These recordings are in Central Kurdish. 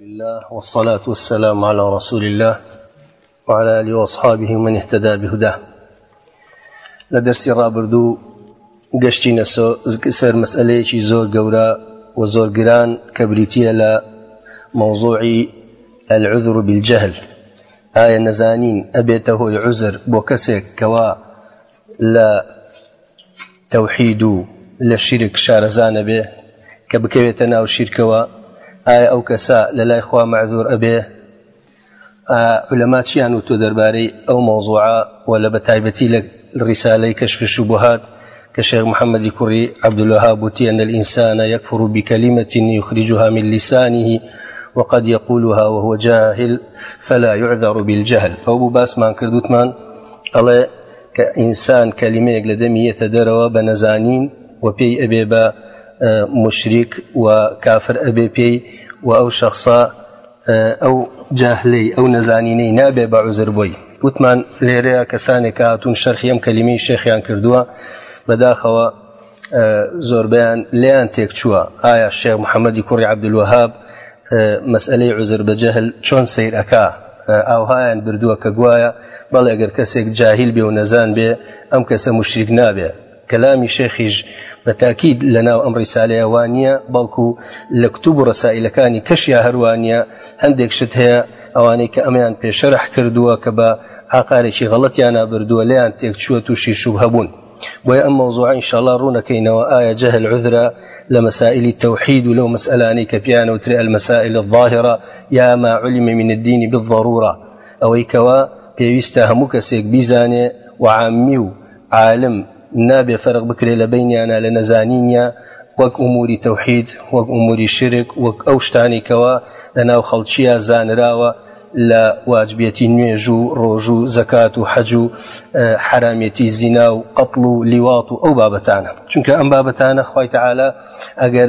لله والصلاة والسلام على رسول الله وعلى آله وأصحابه ومن اهتدى بهداه لدرسي رابردو قشتين سر مسألة زور قورا وزور قران كبريتية لا موضوع العذر بالجهل آية نزانين أبيته العذر بوكسك كوا لا توحيد لشرك شارزان به كبكويتنا وشركوا ئایا ئەو کەسا لە لای خوا معذور ئەبێ لەما چیان و تۆ دەربارەی ئەو مۆزوعە و لە بە تایبەتی لە ڕیسالەی کەشفش و بهات کە شێخ محەممەدی کوڕی عبدلوها بوتی أن الإنسان يكفر بكلمة يخرجها من لسانه وقد يقولها وهو جاهل فلا يعذر بالجهل أو بو باسمان كردوتمان الله كإنسان كلمة لدمي يتدروا بنزانين وبي أبي مشرك وكافر أبي بي و ئەو شخصا ئەو جاهلی ئەو نەزانینەی نابێ بە عزر بووی وتمان لێرەیە کەسانێک هاتون شەرخیم کەلیمی شێخیان کردووە بەداخەوە زۆربیان لیان تێک چووە ئایا شێخ محەممەدی کوڕی عبدلوهاب مەسئلەی عزر بەجهل چۆن سیرەکە ئاوهایان بردووە کە گوایە بەڵێ ئەگەر کەسێک جاهیل بێ و نەزان بێ ئەم کەسە مشریک نابێ کەلامی شێخیش بەتاکید لەناو ئەم ڕیسالەیەوانە بەڵکو لە کتوب و ڕسائلەکانی کەشیا هەروانە هەندێک شت هەیە ئەوانەی کە ئەمەیان پێشەرح کردووە کە بە ئاقارێکی غەڵەتیانە بردووە لیان تێک چووە تووشی شوب هەبوون. بۆیە ئەم مەوزوع ئینشاءڵا ڕوونەکەینەوە ئایا جەهل عذرە لە مەسائلی تەوحید و لەو مەسئلانی کە پیانە وترێ المەسائل الظاهرە یا ما علم من الدینی بالضرورە ئەوەی کەوە پێویستە هەموو کەسێک بیزانێ وعامی و عالم نابێ فەرق بکرێ لە بینیانە لە نەزانینە وەک ئوموری تەوحید وەک ئوموری شرک وەک ئەو شتانێکەوە لە ناو خەڵکیە زانراوە لە واجبێتی نوێژ و ڕۆژ و زەکات و حەج و حرامەتی زینا و قەتڵ و لیوات و ئەو بابەتانە چونکە ئەم بابەتانە خی تعاالە ئەگەر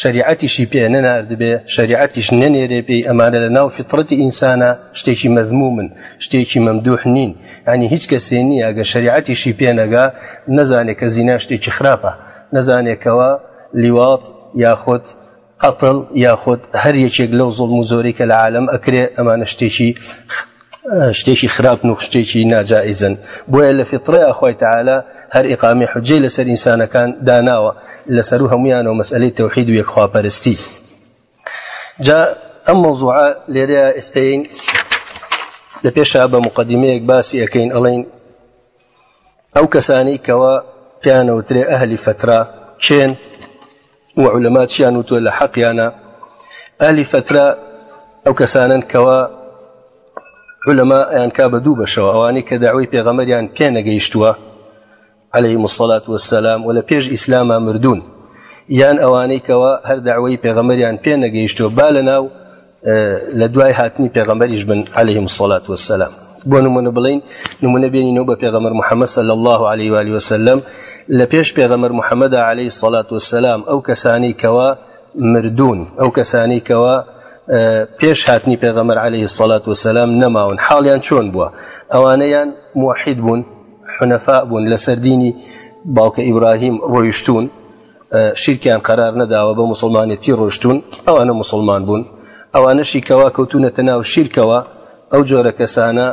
شریعەتیشی پێ نەناردبێ شریعەتیش نەنێرێ پێی ئەمانە لە ناو فترەتی ئینسانە شتێکی مەزمومن شتێکی مەمدوح نین ینی هیچ کەسێ نییە ئەگە شریعەتیشی پێنەگا نەزانێت کە زینا شتێکی خراپە نەزانێکەوە لیوات یاخۆت قەتڵ یاخۆت هەر یەکێک لەو زڵ و زۆری کە لە عالم ئەکرێ ئەمانە شتێکی شتێکی خراپ و شتێکی ناجائزن بۆیە لە فیتڕێ ئەخوای تەعاە هەر ئقامی حجەی لەسەر ئینسانەکان داناوە لەسەر و هەمویانەوە مەسئلەی تەوحید و یەکخواپەرستی جا ئەم مۆزوعە لێرەیە ئێستەین لە پێشە بە مقدمەیەک باسی ئەەکەین ئەڵین ئەو کەسانی کەوە پیانەوترێ ئەهلی فترا چێن و عولەمات چیان وتوە لە حەقییانە ئەلی فترا ئەو کەسانن کەوە علەما ئەیان کا بە دوو بەشەوە ئەوانی کە داوای پێغەمەریان پێ نەگەیشتووە عليه الصلاة والسلام ولا بيج إسلام مردون یان ئەوانەی کەەوە هەر داوەی پێغەمەریان پێ نەگەیشتەوە با لە ناو لە دوای هاتنی پێغەمەریش بن عليه مسلات وسلام بۆ نمونە بڵین نمونە بێنینەوە بە پێغەمەر محەممەد سە لە الله عليه وعالی وسلم لە پێش پێغەمەر محەممەدا عليه سڵات وسلام ئەو کەسانی کەەوە مردون ئەو کەسانی کەەوە پێش هاتنی پێغەمەر عليه سڵات وسلام نەماون حاڵیان چۆن بووە ئەوانەیان موحید بوون حنەفا بوون لە سەردینی باوکە ئیبراهیم ڕۆیشتون شیرکیان قرار نەداوە بە مسلمانێتی ڕۆشتون ئەوانە مسلمان بوون ئەوانەشی کەوا کەوتونەتە ناو شیرکەوە ئەو جۆرە کەسانە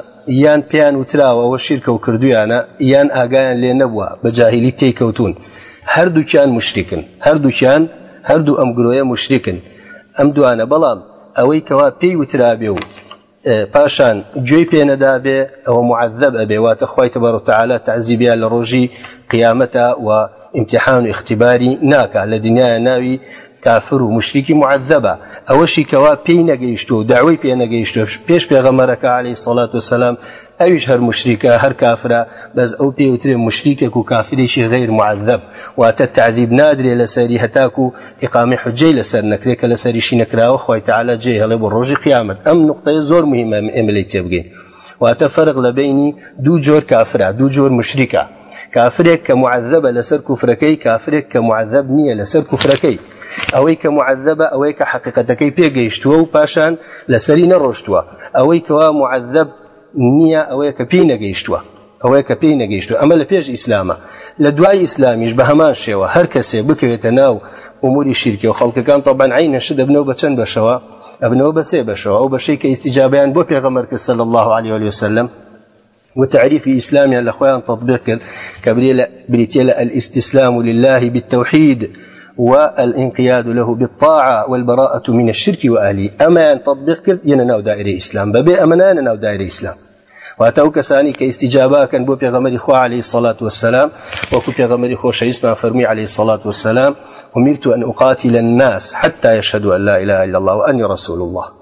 یان پیان وتراوەەوە شیرکە و کردویانە یان ئاگایان لێ نەبووە بە جاهلی تێککەوتون هەردووکیان مشتیکن هەردووکیان هەردوو ئەم گرۆیە مشتیکن ئەم دوانە بەڵام ئەوەی کەوا پێی وترابێ و پاشان گوێی پێنەدابێ ئەوە معذب ئەبێ واتە خی تەبارڕتەعاالە تعزیبیا لە ڕۆژی قیامەتە و امتحان و اختیباری ناکە لە دنیای ناوی کافر و مشتێکی معذبە ئەوەشی کەوا پێی نەگەیشت و داوای پێ نەگەیشتە پێش پێغەمەرەکە علی سەڵات و سەسلام ئەویش هەر مشریکە هەر کافرا بەس ئەو پێوترێ مشریکێک و کافرێکی غیر معذب واتە تعذیب نادرێ لە سەری هەتاکو و ئقامی حجەی لەسەر نکرێت کە لە سەریشی نکراوە خۆی تعاالە جێ هەڵێ بۆ ڕۆژی قیامەت ئەم نقطەیە زۆر مهمە ئێمەلی تێبگەین واتە فەرق لە بینی دوو جۆر کافرا دوو جۆر مشریکە کافرێک کە معذبە لەسەر کوفرەکەی کافرێک کە معذب نییە لەسەر کوفرەکەی ئەوەی کە معذبە ئەوەی کە حقیقەتەکەی پێگەیشتووە و پاشان لەسەری نەڕۆشتووە ئەوەی کەوا معذب نییە ئەوەیە کە پێی نەگەیشتووە ئەوەیە کە پێی نەگەیشتو ئەمە لە پێش ئیسلامە لە دوای ئیسلامیش بە هەمان شێوە هەر کەسێ بکەوێتە ناو ئوموری شیرکی و خەڵکەکان تاڵبان عین نەشە دەبنەوە بە چەند بەشەوە ئەبنەوە بەسێ بەشەوە ئەو بەشەی کە ئیسیجابیان بۆ پێغەمەرکە سەل الله عليه وسلم وتعريفي إسلاميا لأخوان تطبيق كبريل بريتيلا الاستسلام لله بالتوحيد والانقياد له بالطاعة والبراءة من الشرك وأهله أما ينطبق كرد ينناو دائرة إسلام ببي أمنا ينناو دائرة إسلام واتو كساني كاستجابة كان بو بيغمري خوا عليه الصلاة والسلام وكو بيغمري خوا شيس ما فرمي عليه الصلاة والسلام أمرت أن أقاتل الناس حتى يشهدوا أن لا إله إلا الله وأني رسول الله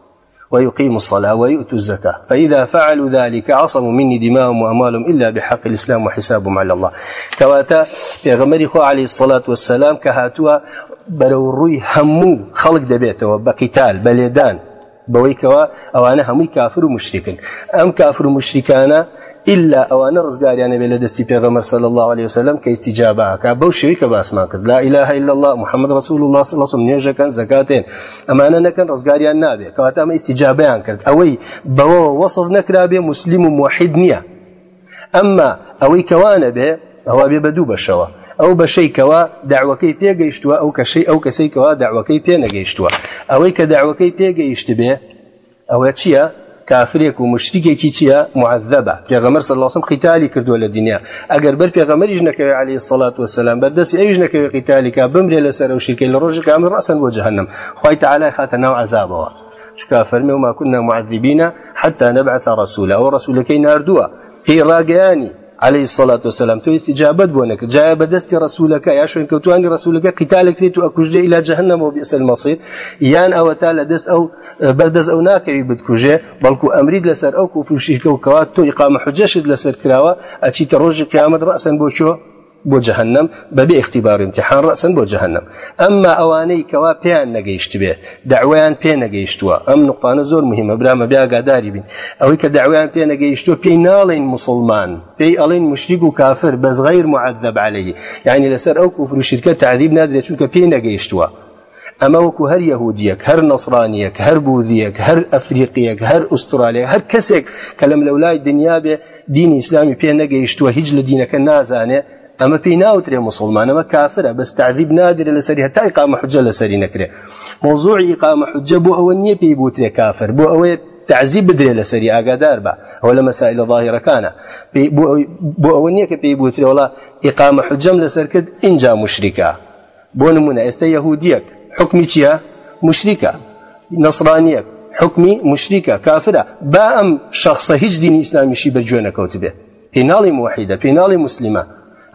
ويقيم الصلاة ويؤتوا الزكاة فإذا فعلوا ذلك عصموا مني دماءهم وأموالهم إلا بحق الإسلام وحسابهم على الله كواتا يا غمري عليه الصلاة والسلام كهاتوا بەرەوڕووی هەموو خەڵک دەبێتەوە بە قیتال بە لێدان بەوەی کەەوە ئەوانە هەمووی کافر و مشتکن ئەم کافر و مشتکانە إلا أوان رزقاريان بلا دستي بيغمر صلى الله عليه وسلم كاستجابة كابو شريك باسما قد لا إله إلا الله محمد رسول الله صلى الله عليه وسلم نيوجا كان زكاتين أما أنا نكن رزقاريان نابي كواتا ما استجابة كرد أوي بو وصف نكرابي مسلم موحد نية أما أوي كوانا به هو بيبدو بشوه ئەو بەشەیکەوە داواکەی پێگەیشتووە ئەو کەشەی ئەو کەسێکەوە داواکەی پێ نەگەیشتووە ئەوەی کە داواکەی پێگەیشت بێ ئەوە چییە؟ کافرێک و مشتێکی چییە معذبە پێغەمەر سەلاسم قیتالی کردووە لە دنیا ئەگەر بەر پێغەمەریش نەکەوێ علی سەڵات وسلام بەردەست ئەوش نەکەوێ قیتالیکا بمرێ لەسەر و شیرکەی لە ڕۆژی کامل ڕاستن بۆ جەهنم خی تعالی خاتە ناو عذابەوە چکا فەرمی وما كنا معذبين حتى نبعث رسولا ورسولك ناردوه هي راجاني عليه الصلاة والسلام تو استجابت بونك جاء بدست رسولك يا شو انك تواني رسولك قتالك ليتو اكوجي الى جهنم وبئس المصير يان او تعالى دست او بردز او ناكري بدكوجي بلكو امريد لسر او كوفي شيكو كواتو اقامه حجه شد لسر كراوه اتشي تروج قيامه راسا بوشو بۆ جەهنم بەبێ اختیبار امتحان ڕەسن بۆ جەهنم ئەمما ئەوانەی کەوا پێیان نەگەیشت بێ داوایان پێ نەگەیشتووە ئەم نقطانە زۆر مهمە برامە بیاگاداری بین ئەوەی کە داوایان پێ نەگەیشتوە پێی ناڵین مسلمان پێی ئەڵین مشتیک و کافر بەس غیر معذب عليه یعنی لەسەر ئەو کوفر و شرکە تعذیب نادرێت چونکە پێی نەگەیشتووە ئەمە وەکو هەر یهودیەک هەر نەسرانیەک هەر بوذیەک هەر ئەفریقیەک هەر ئوسترالیا هەر کەسێک کە لەم لەولای دنیا بێ دینی ئیسلامی پێ نەگەیشتووە هیچ لە دینەکە نازانێ ئەمە پێی ناوترێ مسلمان ئەمە کافرە بەس تعذیب نادرێ لەسەری هەتا ئیقامە حجە لەسەری نەکرێ مۆزوعی ئیقامە حجە بۆ ئەوە نییە پێی بوترێ کافر بۆ ئەوەیە تعزیب بدرێ لەسەری ئاگادار بە ئەو لە مەسائل ظاهرەکانە بۆ ئەوە نییە کە پێی بوترێ وڵا ئیقامە حجەم لەسەر کرد اینجا مشریکە بۆ نمونە ئێستا یەهودیەک حکمی چییە مشریکە نەسرانیەک حکمی مشریکە کافرە با ئەم شخصە هیچ دینی ئیسلامیشی بەرگوێ نەکەوت بێت پێناڵی موحیدە پێناڵی مسلمە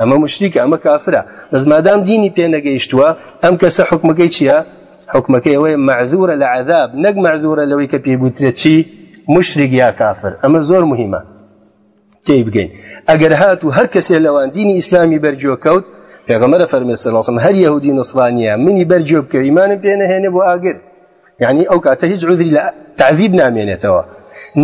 ئەمە مشتیکە ئەمە کافرە بەس مادام دینی پێ نەگەیشتووە ئەم کەسە حکمەکەی چییە؟ حکمەکەی ئەوەیە معذورە لە عذاب نەک معذورە لەوەی کە پێبووترێت چی مشتێک یا کافر ئەمە زۆر مهمە تێی بگەین ئەگەر هات و هەر کەسێ لەوان دینی ئیسلامی بەرجۆ کەوت پێغەمەرە فەرمیێسەڵسم هەر یهودی نسڵانیە منی بەرجۆ بکە ئیمانم پێ نەهێنێ بۆ ئاگر یعنی ئەو کاتە هیچ عذری لە تعذیب نامێنێتەوە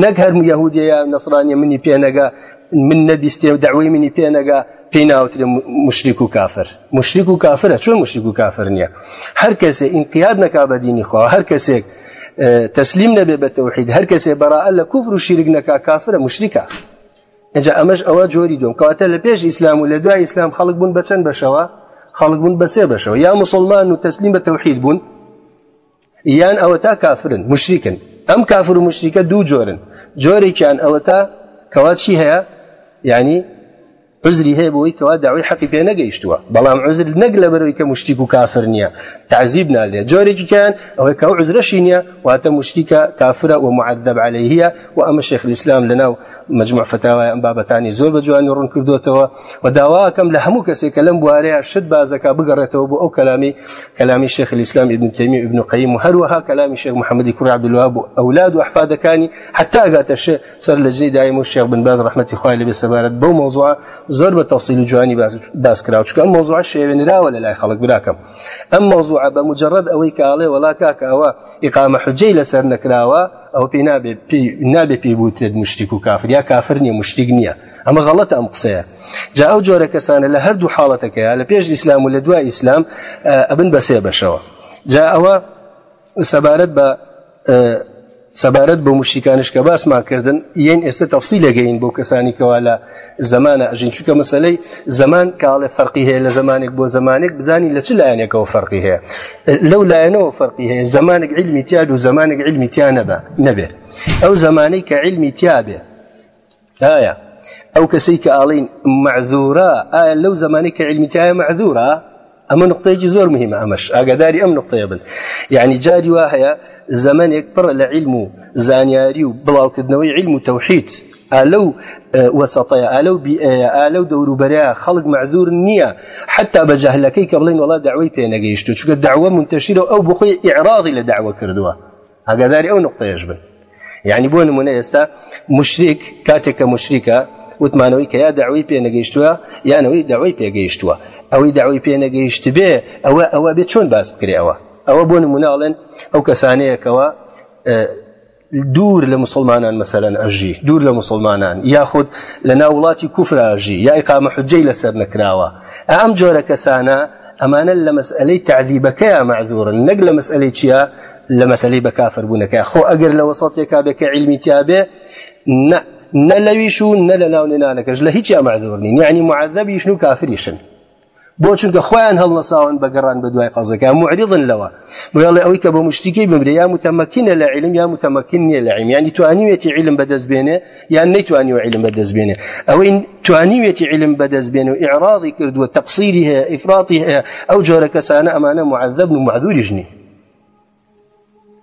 نەک هەرمو یهودیە یا نسرانیە منی پێنەگە من نەبیستێ و داوای منی پێنەگا پێی ناوترێ مشریک و کافر مشریک و کافرە چۆن مشریک و کافر نییە هەر کەسێ ئینقیاد نەکا بە دینی خوا هەر کەسێک تەسلیم نەبێ بە تەوحید هەر کەسێ بەراە لە کوفر و شیرک نەکا کافرە مشریکە ئەجا ئەمەش ئەوە جۆری دوم کەواتە لە پێش ئیسلام و لە دوای ئیسلام خەڵک بوون بەچەند بەشەوە خەڵک بوون بەسێ بەشەوە یا مسلمان و تەسلیم بە تەوحید بوون یان ئەوە تا کافرن مشریکن ئەم کافر و مشریکە دوو جۆرن جۆرێکیان ئەوە تا کەوا چی هەیە یعنی عزری هەیە بۆەوەی کەوا داوای حەقی پێ نەگەیشتووە بەڵام عزر نەک لە بەرەوەی کە مشتیک و کافر نییە تعزیب نالێ جۆرێکیان ئەوەی کە عزرەشی نییە واتە مشتیکە کافرە و معدب عليهەیە و ئەمە شێخ ئسلام لەناو مجموع فتاوای ئەم بابەتانی زۆر بە جوانی ڕوون کردوتەوە و داواکەم لە هەموو کەسێک کە لەم بوارەیە شت بازەکە بگەڕێتەوە بۆ ئەو کەلامی کەلامی شێخ ئسلام ابن تەمی ابن قیم و هەروەها کەلامی شێخ محەممەدی کوڕ عبدلووا بوو ئەولاد و ئەحفادەکانی حتا ئەگاتە شێ سەر لە جێ دایم و شێخ بن باز ڕحمەتی خوای لەبێ سەبارەت بەو مۆزوعە زۆر بە تەسییل و جوانی باسکرا چکە ئەم مۆزوع شێوێنراوە لە لای خەڵک براکەم ئەم مۆزوع بە مجرد ئەوەی کاڵێ وڵا کاکە ئەوە ئقامە حجەی لەسەر نەکراوە ئەو پێ نابێ پێی بوتێت مشتیک و کافر یا کافر نیە مشتیک نییە ئەمە غەڵەت ئەم قسەیە جا ئەو جۆرە کەسانە لە هەردوو حاڵەتەکەیە لە پێش ئیسلام و لە دوای ئیسلام ئەبن بەسێ بەشەوە جا ئەوە سەبارەت بە سەبارەت بۆ مشتیکانش کە باسمان کردن یەن ئێستا تەفسی لەگەین بۆ کەسانی کەوا لە زمانە ئەژین چووکە مەسلەی زمان کاڵێ فەرقی هەیە لە زمانێک بۆ زمانێک بزانی لە چ لایەنێکەوە فەرقی هەیە لەو لایەنەوە فەرقی هەیە زمانێک علمی تیاد و زمانێک علمی تیا نەبە نەبێ ئەو زمانەی کە علمی تیا بێ ئایا ئەو کەسەی کە ئاڵین معذورە ئایا لەو زمانی کە علمی تایە معذورە ئەمە نقطەیەکی زۆر مهمە ئەمەش ئاگاداری ئەم نقطەیە بن یعنی جاری وا هەیە زەمانێک پڕە لە علم و زانیاری و بڵاوکردنەوەی علم و تەوحید ئالە و وەسەڵەیە ئالە و ئالە و دەوروبەرە خەڵک معذور نییە حتا بەجهلەکەی کە بڵین وڵات داوای پێنەگەیشت و چکە داوە منتەشیرە ئەو بخۆی ئعراضی لە داوە کردووە ئاگاداری ئەو نقطەیەش بن یعنی بۆ نمونە ئێستا مشریک کاتێک کە مشریکە وتمانەوەی کە یا داوی پێنەگەیشتووە یانەوەی داوای پێگەیشتووە ئەوەی داوای پێنەگەیشت بێ ئەوە ئەوە بێت چۆن باس بکرێەوە ئەوە بۆ نموناڵێن ئەو کەسانەیەکەوە دوور لە مسلمانان مەسەلەن ئەژی دوور لە مسلمانان یاخود لە ناوڵاتی کوفراژی یا ئیقامە حجەی لەسەر نکراوە ئەم جۆرە کەسانە ئەمانە لە مەسئلەی تعلیبەکەیان معذورن نەک لە مەسئلەی چییە لە مەسلەی بەکافر بوونەکە خۆ ئەگەر لە وسەڵتێکا بێکە علمی تیاابێ نەلەویش و نە لە ناونێنانەکەش لە هیچیان معذورنی یعنی معذبیش و کافریشن بۆ چونکە خۆیان هەڵنەساون بەگەڕان بە دوای قەزەکە معریضن لەوە بڵێ ئەوەی کە بە مشتیکی بمرێ یا متەمەکینە لە علم یا متەمەکن نیە لە علم ینی توانیوێتی علم بەدەستبێنێ یان نەیتوانی و علم بەدەستبێنێ ئەوەی توانیوێتی علم بەدەستبێن و ئعراضی کردووە تەقسیری هەیە ئیفراتی هەیە ئەو جۆرە کەسانە ئەمانە معذب و معذوریژنی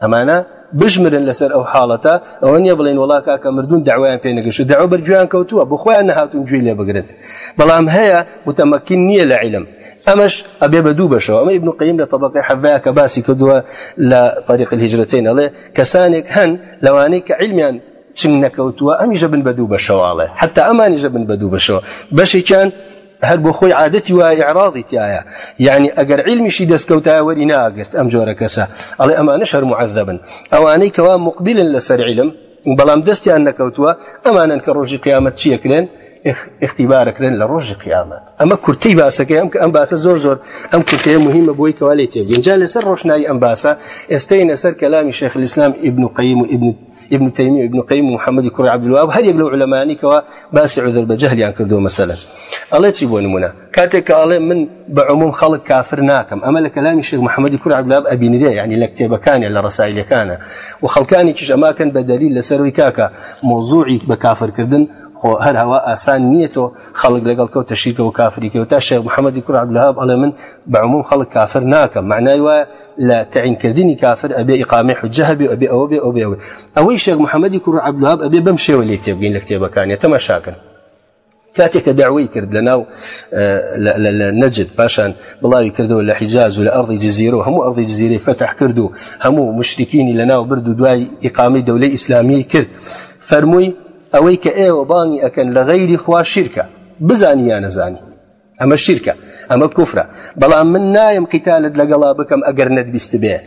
ئەمانە بژمرن لەسەر ئەو حاڵەتە ئەوە نیە بڵین وڵا کاکە مردون داوایان پێ نەگەشت داوا بەرجویان کەوتووە بۆ خۆیان نەهاتون جوێ لێ بگرن بەڵام هەیە متەمەکن نییە لە عیلم ئەمەش ئەبێ بە دوو بەشەوە ئەمە ابن قیم لە طبقی حەڤەیە کە باسی کردووە لە طریق الهجرتین ئەڵێ کەسانێک هەن لەوانەی کە علمیان چنگ نەکەوتووە ئەمیژە بن بە دوو بەشەواڵێ حتا ئەمانیژە بن بە دوو بەشەوە بەشێکیان هەر بۆ خۆی عادەتی وایە عراضی تایە یعنی ئەگەر علمیشی دەستکەوتە وەری ناگرت ئەم جۆرە کەسە ئەڵێ ئەمانە شەر معەزەبن ئەوانەی کەوا مقبلن لەسەر علم بەڵام دەستیان نەکەوتووە ئەمانن کە ڕۆژی قیامەت چیەکرێن اختیبارەکرێن لە ڕۆژی قیامەت ئەمە کورتی باسەکەی ئەم کە ئەم باسە زۆر زۆر ئەم کورتەیە مهمە بۆی کەوا لێ تێ اینجا لەسەر ڕۆشنایی ئەم باسە ئێستای نەسەر کەلامی شێخ ئیسلام ئبن قیم و ئبن ابن تيمية ابن قيم محمد كري عبد الوهاب هل يقلو علماني كوا باس عذر بجهل يعني كردو مثلا الله يجيب ونمنا كاتك الله من بعموم خلق كافر ناكم أما لكلام الشيخ محمد كري عبد الوهاب أبي ندي يعني لكتاب كان على رسائل كان وخلقاني كش أما كان بدليل لسروي كاكا موضوعي بكافر كردن خۆ هەر هەوا ئاسان نییە تۆ خەڵک لەگەڵ کەوت تەشیکە و کافریکە و تا شێ محەممەدی کوڕ عبدلهاب ئەڵێ من بەعموم خەڵک کافر ناکەم معنای وایە لە تەعینکردنی کافر ئەبێ ئیقامی حجهبی ئەبێ ئەوە بێ ئەو بێەوە ئەوەی شێک محەممەدی کوڕ عبدلهاب ئەبێ بەم شێوە لێ تێبگەین لە کتێبەکانی تەماشاکەن کاتێککە داوای کرد لە ناو نەجد پاشان بڵاوی کردەوە لە حیجاز و لە ئەڕی جززیرە و هەموو ئەڕی جززیری فتح کرد و هەموو مشتکینی لە ناو برد و دوای ئیقامی دەولەی ئیسلامی کرد فەرمووی ئەوەی کە ئێوە بانگی ئەکەن لە غەیری خوا شیرکە بزانی یان نەزانی ئەمە شیرکە ئەمە کوفرە بەڵام من نایم قیتالت لەگەڵا بکەم ئەگەر نەتبیست بێ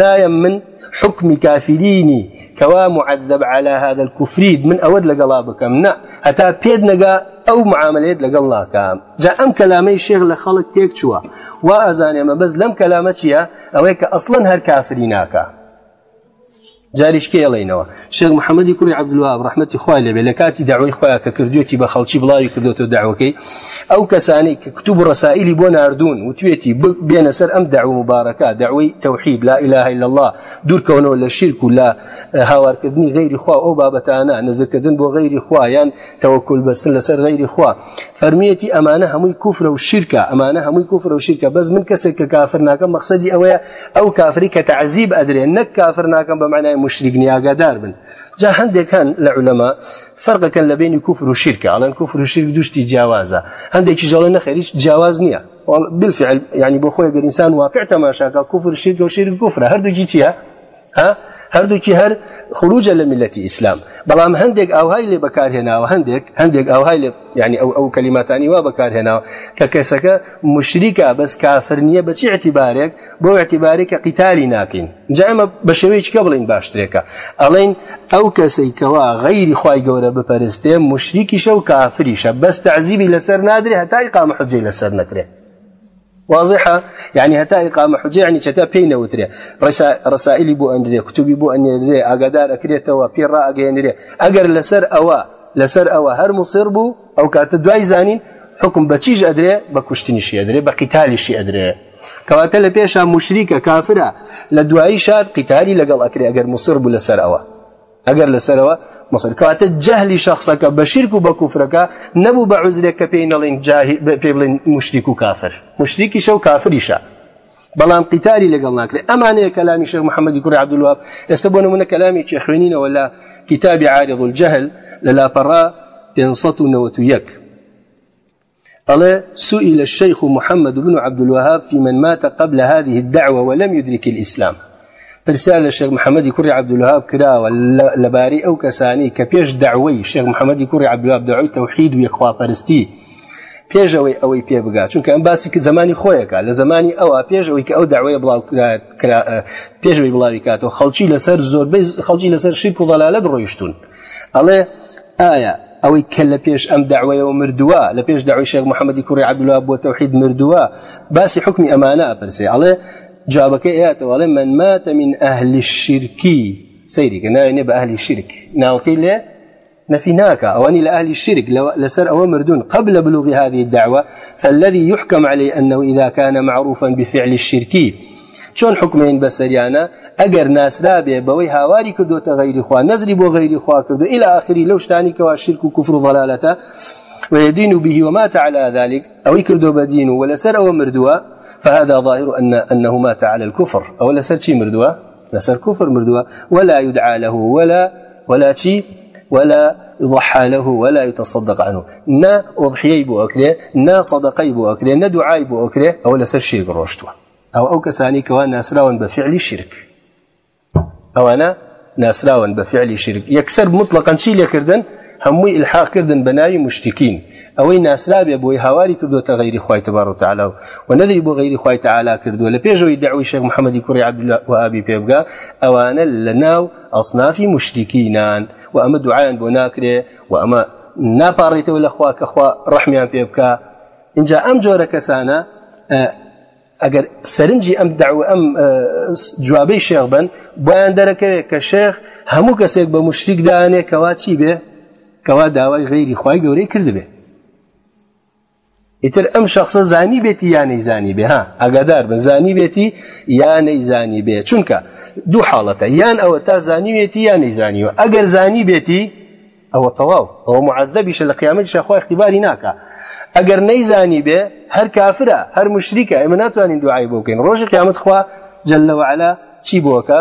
نایم من حکمی کافرینی کەوا معذب على هذا الكفرید من ئەوەت لەگەڵا بکەم نه هەتا پێت نەگا ئەو معاملێت لەگەڵ ناکەم جا ئەم کەلامەی شێخ لە خەڵک تێک چووە وا ئازانێمە بەس لەم کەلامە چییە ئەوەی کە ئەسڵەن هەر کافری ناکە جاریشکی ئەڵێنەوە شێخ محەممەدی کوری عبدلووا ڕحمەتی خوای لەبێ لە کاتی داوای خۆیان کە کردوێتی بە خەڵکی بڵاوی کردوەوە داوەکەی ئەو کەسانی کە کتوب ڕسائلی بۆ نردون و توێتی بێنە سەر ئەم داو مبارەکە داوای تەوحید لا إله إلا الله دوورکەونەوە لە شیرک و لا هاوارکردنی غیری خوا ئەو بابەتانە نزەکردن بۆ غیری خوایان تەوەکل بەستن لەسەر غیری خوا فەرمیەتی ئەمانە هەمووی کوفرە و شیرکە ئەمانە هەمووی کوفرە و شیرکە بەس من کەسێک کە کافر ناکەم مەقصدی ئەوەیە ئەو کافری کە تعزیب ئەدرێن نەک کافر ناکەم بە معنای مشریکنی ئاگادار بن جا هەندێک هەن لە عولەما فەرقەکەن لە بینی کوفر و شیرکە ئەڵەن کوفر و شیرک دوشتی جیاوازە هەندێکی جڵە نەخەریش جیاواز نییە بالفعل ینی بۆ خۆی گەرینسان واقع تەماشاکە کوفر شیرکە و شیر کوفرە هەردووکی چییە؟ ها هەردووکی هەر خروجە لە میلەتی ئیسلام بەڵام هەندێک ئاوهای لێ بەکارهێناوە هەندێک هەندێک ئاوهای لێ یعنی ئەو ئەو کەلیماتانی وا بەکارهێناوە کە کەسەکە مشریکە بەس کافر نییە بەچی اعتیبارێک بۆ اعتیبارێکە قیتالی ناکەین جامە بە شێوەیەکی کە بڵین باشترێکە ئەڵین ئەو کەسەی کەوا غەیری خی گەورە بپەرستێ مشریکی شەو کافریشە بەس تعزیبی لەسەر نادرێ هەتای قامە حجێ لەسەر نکرێت واضحة يعني هتا إقامة حجة يعني شتا بينا وتري رسائل بو أندري كتب بو أندري أقدار أكريتا وبيرا أجينري أجر لسر أوا لسر أوا هر مصير بو أو كات دواي زانين حكم بتشيج أدري بكشتني شي أدري بقتال شي أدري كواتا لبيشا مشركة كافرة لدواي شار قتالي لقل أكري أجر مصير بو لسر أوا ئەگەر لەسەرەوە مەسل کەواتە جەهلی شخصەکە بە شیرک و بە کوفرەکە نەبوو بە عوزرێک کە پێی نەڵێن پێ بڵێن مشتیک و کافر مشتیکی شەو کافریشە بەڵام قیتاری لەگەڵ ناکرێت ئەمانەیە کەلامی شێخ محەممەدی کوڕ عبدولواب ئێستا بۆ نمونە کەلامێکی خوێنینەوە لە کتابی عارض الجهل لە لاپەڕا 591 ئەڵێ سئل الشيخ محمد بن عبد الوهاب في من مات قبل هذه الدعوة ولم يدرك الإسلام پرسیار لە شێخ محەممەدی کوڕی عبدولهاب کراوە لەباری ئەو کەسانی کە پێش داوەی شێخ محەممەدی کوڕی عبدولاب داوی تەوحید و یەخواپەرستی پێشەوەی ئەوەی پێ بگات چونکە ئەم باسی کە زمانی خۆیەکە لە زمانی ئەوە پێشەوەی کە ئەو داوای بڵاو پێشەوەی بڵاوی کاتەوە خەڵکی لەسەر زۆربەی خەڵکی لەسەر شیرک و دەلالت ڕۆیشتون ئەڵێ ئایا ئەوەی کە لە پێش ئەم داوایەوە مردووە لە پێش داوای شێخ محەممەدی کوڕی عبدولاب بۆ تەوحید مردووە باسی حکمی ئەمانە ئەپرسێ ئەڵێ جوابەکە ئەیاتەوەڵێ من ماتە من ئەهلی شیرکی سەیری کە ناوێنێ بە ئەهلی شیرک ناوەکەی لێ نفي ناكا أواني لأهل الشرك لسر أو مردون قبل بلوغ هذه الدعوة فالذي يحكم عليه أنه إذا كان معروفا بفعل الشركي چون حكمين بسريانا اگر ناسرا به بوي هاواري كردو تغيري خوا نظري بو غيري خوا كردو إلى آخري لو شتاني كوا شرك وكفر وضلالته ويدين به ومات على ذلك أو يكردو بدين ولا سر أو مردوا فهذا ظاهر أن أنه مات على الكفر أو لا سر شي مردوا لا سر كفر مردوا ولا يدعى له ولا ولا شي ولا يضحى له ولا يتصدق عنه نا أضحيي بوأكله نا صدقي بوأكله نا دعاي بوأكله أو لا سر شي قروشتوا أو أو كساني كوان ناسراون بفعل الشرك أو أنا ناسراون بفعل الشرك يكسر مطلقا شي لكردن هەمووی الحاقکردن بە ناوی مشتین ئەوەی ناسرابێ بۆی هاواری کردوتە غیری خی تبار و تعالا و نەدەری بۆ غیری خی تعالا کردووە لە پێشەوەی داوی شێک محەممەدی کوڕی عبدوابی پێبگا ئەوانە لە ناو ئەسنافی مشتینان و ئەمە دوعاان بۆ ناکرێ و ئەمە ناپارڕێتەوە لە خوا کەخوا ڕحمیان پێ بکە اینجا ئەم جۆرە کەسانە ئەگەر سەرنجی ئەم داو ئەم جوابەی شێخ بن بۆیان دەرەکەوێت کە شێخ هەموو کەسێک بە مشتیکدانێ کەوا چی بێ؟ کەوا داوای غیری خی گەورەی کردبێ ئیتر ئەم شخصە زانی بێتی یانەی زانی بێ ها ئەگادار بن زانی بێتی یانەی زانی بێ چونکە دوو حاڵەتە یان ئەوە تا زانیوێتی یانەی زانیوە ئەگەر زانی بێتی ئەوە تەواو ئەوە معذەبیشە لە قیامەت شەخوا اختیباری ناکە ئەگەر نەیزانی بێ هەر کافرە هەر مشریکە ئێمە ناتوانین دوعای بۆکەین ڕۆژی قیامەت خوا جلەوەعلا چی بۆکە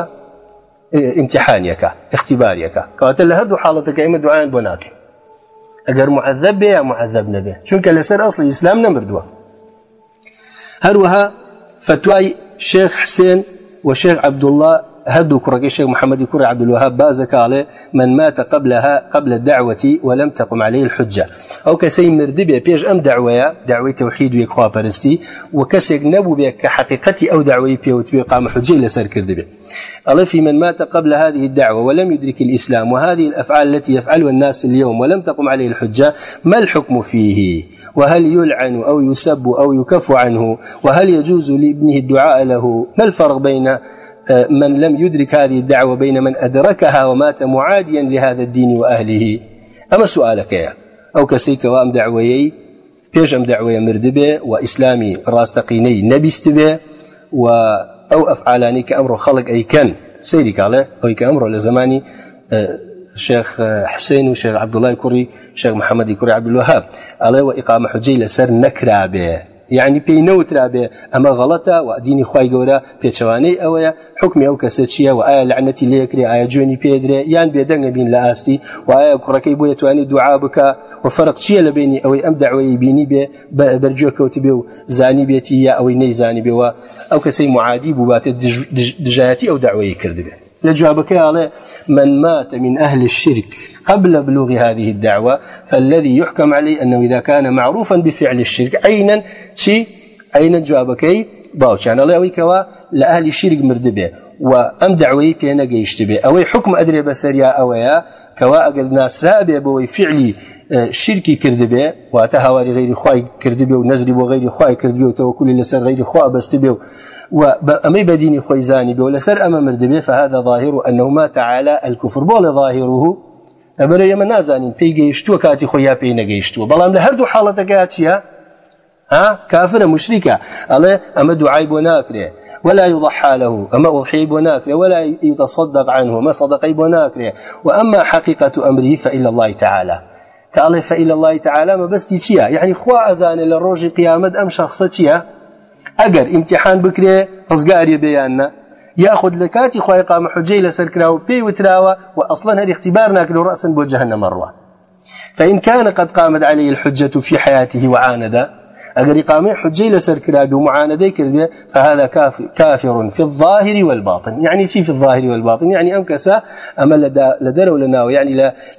امتحانیەکە اختیباریەکە کەواتە لە هەردوو حاڵەتەکە ئمە دوعاان بۆ ناکەین ئەگەر معذب بێ یا معذب نەبێ چونکە لەسەر ئەسلی ئیسلام نەمردووە هەروەها فتوای شێخ حسێن و شێخ عبدوڵله هدو كرقي الشيخ محمد كور عبد الوهاب بازك عليه من مات قبلها قبل الدعوة ولم تقم عليه الحجة أو كسي مردبي بيج أم دعوة دعوة توحيد ويكوا برستي وكسيك نبو بيك كحقيقتي أو دعوة بيوت قام حجة لسر كردبي الله في من مات قبل هذه الدعوة ولم يدرك الإسلام وهذه الأفعال التي يفعلها الناس اليوم ولم تقم عليه الحجة ما الحكم فيه وهل يلعن أو يسب أو يكف عنه وهل يجوز لابنه الدعاء له ما الفرق بين من لم يدرك هذه الدعوة بين من أدركها ومات معاديا لهذا الدين وأهله أما سؤالك يا أو كسيك وام دعويي بيجم دعوية مردبة وإسلامي راستقيني نبيستبة و أو أفعالاني كأمر خلق أي كان سيري قال أو كأمر لزماني شيخ حسين وشيخ عبد الله كوري شيخ محمد كوري عبد الوهاب عليه وإقامة حجي لسر نكرابه یعنی پێی نەوترا بێ ئەمە غەڵەتە و دینی خی گەورە پێچەوانەی ئەوەیە حکمی ئەو کەسە چییە و ئایا لەعنەتی لەکرێ ئایا جوێنی پێدرێ یان بێدەنگە بین لە ئاستی و ئایا کوڕەکەی بۆ توانی دوعا بکە و فەرق چییە لە بینی ئەوەی ئەم داوایی بینی بێ بەرجۆ کەوت بێ و زانی بێتی یا ئەوەی نەیزانی بێەوە ئەو کەسەی معادی بوو باتێ دژایەتی ئەو داوایی کردبێت لجوابك على من مات من أهل الشرك قبل بلوغ هذه الدعوة فالذي يحكم عليه أنه إذا كان معروفا بفعل الشرك عينا شي عينا جوابك باوش يعني الله يويكوا لأهل الشرك مردبه وأم دعوي بينا جيشتبه أو حكم أدري بسريا أويا كوا أقل ناس رابع بوي فعلي شرکی کرده بێ واتە هاواری غیری خوای کرده بێ و نەزری بۆ غیری خوای کرد بێ و تەوەکولی لەسەر غیری خوا بەستی بێ و وأمي بديني خويزاني بيقول لسر أما مردبي فهذا ظاهر أنه مات على الكفر بول ظاهره لەبەر ئێمە نازانین پێی گەیشتووە کاتی خۆیا پێی نەگەیشتووە بەڵام لە هەردوو حاڵەتەکە چیە؟ ها کافرە مشریکە ئەڵێ ئەمە دوعای بۆ ناکرێ ولا يضحى له أما أضحي بناكري ولا يتصدق عنه ما صدقي بناكري وأما حقيقة أمره فإلى الله تعالى كالله فإلى الله تعالى ما بس تيشيا يعني خوا أزان للروج قيامة أم شخصة تيشيا ئەگەر ئیمتیحان بکرێ ڕزگاری بێیاننا یاخود لە کاتی خی قام حجەی لەسەر کراوە پێی وتراوە و ئەصلا هەر اختیبار ناکرێ و ڕأسن بۆ جەهنەمەڕوە فإن كان قد قامت عليه الحجة في حياته وعاند ئەگەری قامی حجەی لەسەر کرا و معانەدەی کردێ فهذا کافر في الظاهر والباطن يعني شي في الظاهر والباطن يعني ئەم کەسە ئەمە لە دەرەوە لە ناو یعنی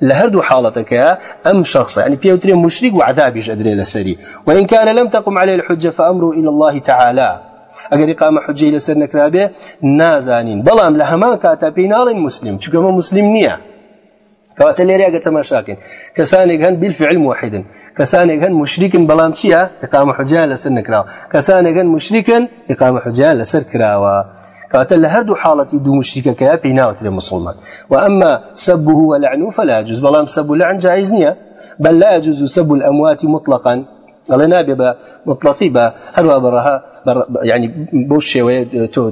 لە هەردوو حاڵەتەکەە ئەم شخص يعني پێوترێ مشریک و عذابیش ئەدرێ لەسەری وإن كان لم تقم عليه الحجة فأمره إلى الله تعالى ئەگەری قامە حجەی لەسەر نەکرابێ نازانین بەڵام لە هەمان کاتا پێی ناڵین مسلیم چکەمە مسلیم نییە کەواتە لێرە ئەگە تەماشاکەین کەسانێک هەند بیلفعل موحدن کەسانێک هەن مشریکن بەڵام چییە ئقام حجیان لەسەر نکراوە کەسانێک هەن مشریکن ئقام حجیان لەسەر کراوە کاتە لە هەردوو حاڵەتی دوو مشریکەکەە پێی ناوت لە مسلمان و ئەمما سبه وە لەعنوفە لا جوز بەڵام سەبوو لەعن جایز نییە بل لا يجوز سب الأموات مطلقا ئەڵێ نابێ بە مطلقی بە هەروە بەڕها يعني بۆ شێوەیە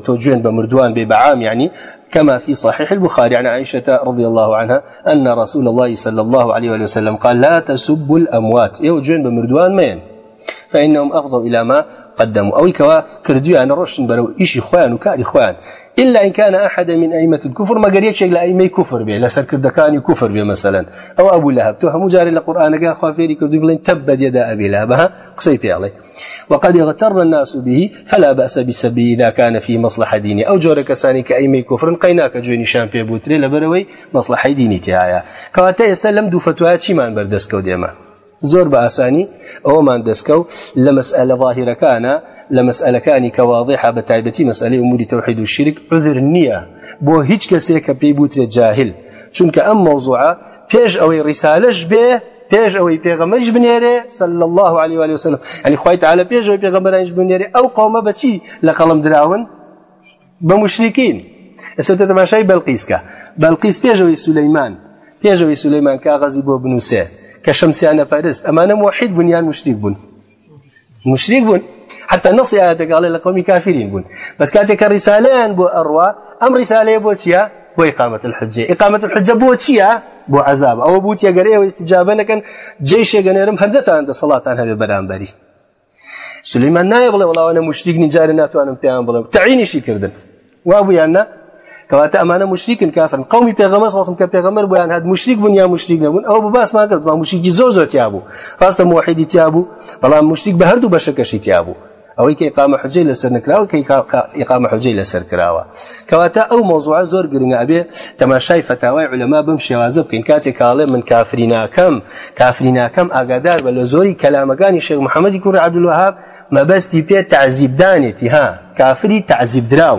تۆ جوێن بە مردووان بێ بەعام يعني كما في صحيح البخاري عن عائشة رضي الله عنها أن رسول الله صلى الله عليه وسلم قال لا تسبوا الأموات يو جوين بمردوان مين فإنهم أفضوا إلى ما قدموا أو كوا كردوا أنا رشن برو إيشي خوان وكاري خوان إلا إن كان أحد من أئمة الكفر ما قريت شيء لأئمة كفر به لا سكر دكاني كفر به مثلا أو أبو لهب تو مجاري القرآن قال خوافيري كردو فلين تبد يدا أبي لهب قصي في عليه وقد اغتر الناس به فلا بأس بسبه إذا كان في مصلحة ديني أو جورك ساني كأئمة كفر قيناك جوني شام في بوتري لبروي مصلحة ديني تهايا كواتا يسلم دو فتوات شمان بردسكو ديما زور بأساني أو من دسكو لمسألة ظاهرة كان لە مەسئلەکانی کە واضحە بە تایبەتی مەسئلەی ئوموری تەوحید و شیرک عذر نییە بۆ هیچ کەسێک کە پێی بوترێت جاهل چونکە ئەم مەوزوعە پێش ئەوەی ڕیسالەش بێ پێش ئەوەی پێغەمەش بنێرێ سل الله عليه وعلى وسلم ئەنی خی تعاالە پێش ئەوی پێغەمەرانش بنێرێ ئەو قومە بەچی لە قەڵم دراون بە مشریکین ئەسەوتە تەماشای بەلقیسکە بەلقیس پێشەوەی سولەیمان پێشەوەی سولەیمان کاغەزی بۆ بنووسێ کە شەمسیانە پەرست ئەمانە وحید بنیان مشتیک بوون مشریک بوون حتى نص آياتك على لقوم كافرين بون بس كاتك رسالان بو أروا أم رسالة بو تيا بو إقامة الحجة إقامة الحجة بو تيا بو عذاب أو بو تيا قرية واستجابة لكن جيش يقنيرم هردتا عند صلاة عنها ببرانبري سليمان نايب الله والله أنا مشرك نجار ناتوانم بيان بلا تعيني شي كردن وابو يانا كواتا أمانة مشرك كافر قومي بيغمر صلى الله عليه وسلم بيان هاد مشرك بن يا مشرك بن أو بباس ما قلت ما مشرك زور زور تيابو خاصة موحد تيابو بلا مشرك بهردو بشكشي تيابو ئەوەی کە قامە حجی لەسەر نکراوە کە قامە حجی لەسەر کراوە کەواتە ئەو مۆزوع زۆر گرنگە ئەبێ تەماشای فتاوای علەما بم شێوازە بکەین کاتێک کاڵێ من کافریناکەم کافریناکەم ئاگادار بە لە زۆری کەلامەکانی شێخ محەممەدی کوڕ عبدولوهاب مەبەستی پێ تعزیبدانێتی ها کافری تعزیب دراو